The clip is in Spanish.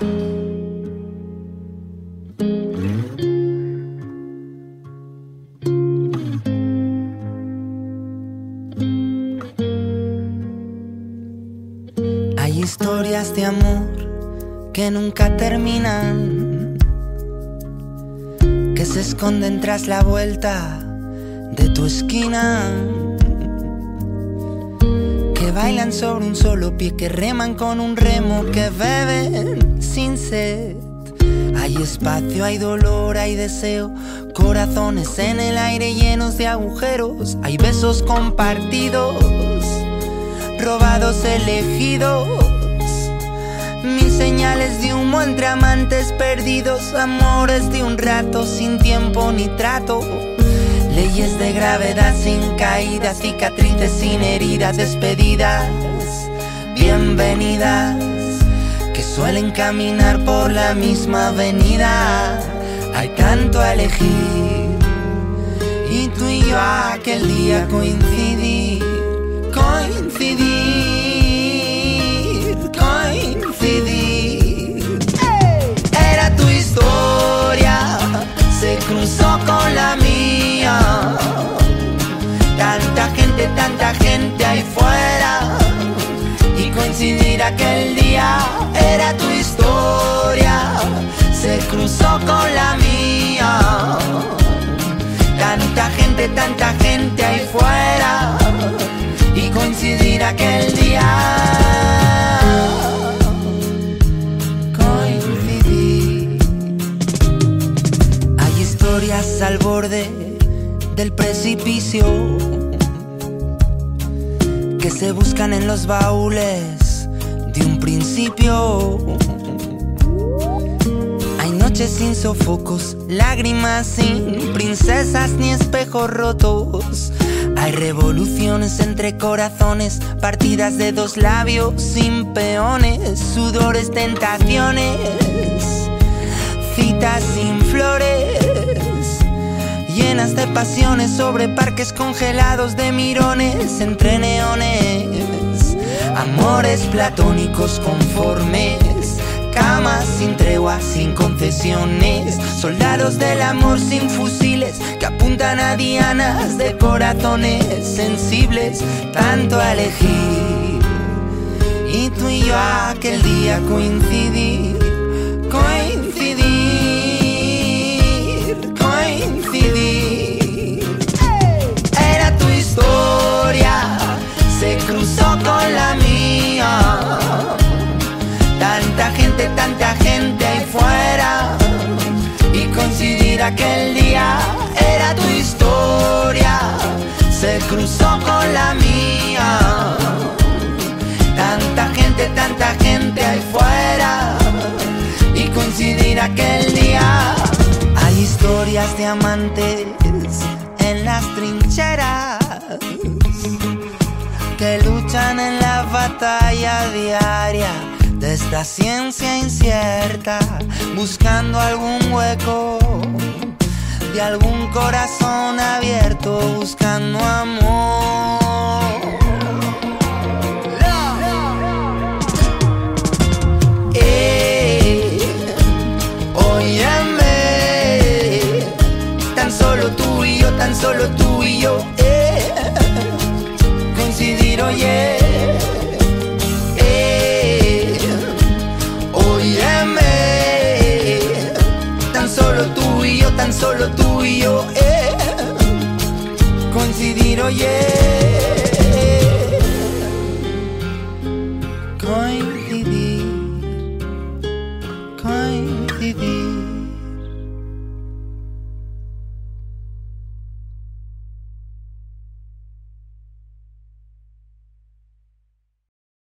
Hay historias de amor que nunca terminan, que se esconden tras la vuelta de tu esquina, bailan sobre un solo pie, que reman con un remo, que beben sin sed. Hay espacio, hay dolor, hay deseo, corazones en el aire llenos de agujeros, hay besos compartidos robados elegidos. Mil señales de humo entre amantes perdidos, amores de un rato sin tiempo ni trato. Leyes de gravedad sin caídas, cicatrices sin heridas, despedidas, bienvenidas, que suelen caminar por la misma avenida. Hay tanto a elegir, y tú y yo aquel día coincidí aquel día era tu historia, se cruzó con la mía. Tanta gente, tanta gente ahí fuera y coincidir aquel día. Coincidir. Hay historias al borde del precipicio que se buscan en los baúles un principio. Hay noches sin sofocos, lágrimas sin princesas ni espejos rotos. Hay revoluciones entre corazones, partidas de dos labios sin peones, sudores, tentaciones, citas sin flores, llenas de pasiones sobre parques congelados de mirones entre neones, amores platónicos conformes camas sin tregua, sin concesiones, soldados del amor sin fusiles que apuntan a dianas de corazones sensibles, tanto a elegir. Y tú y yo aquel día coincidir, aquel día era tu historia, se cruzó con la mía. Tanta gente, tanta gente ahí fuera y coincidir aquel día. Hay historias de amantes en las trincheras que luchan en la batalla diaria de esta ciencia incierta, buscando algún hueco de algún corazón abierto, buscando amor. Solo tú y yo, eh, coincidir, oye.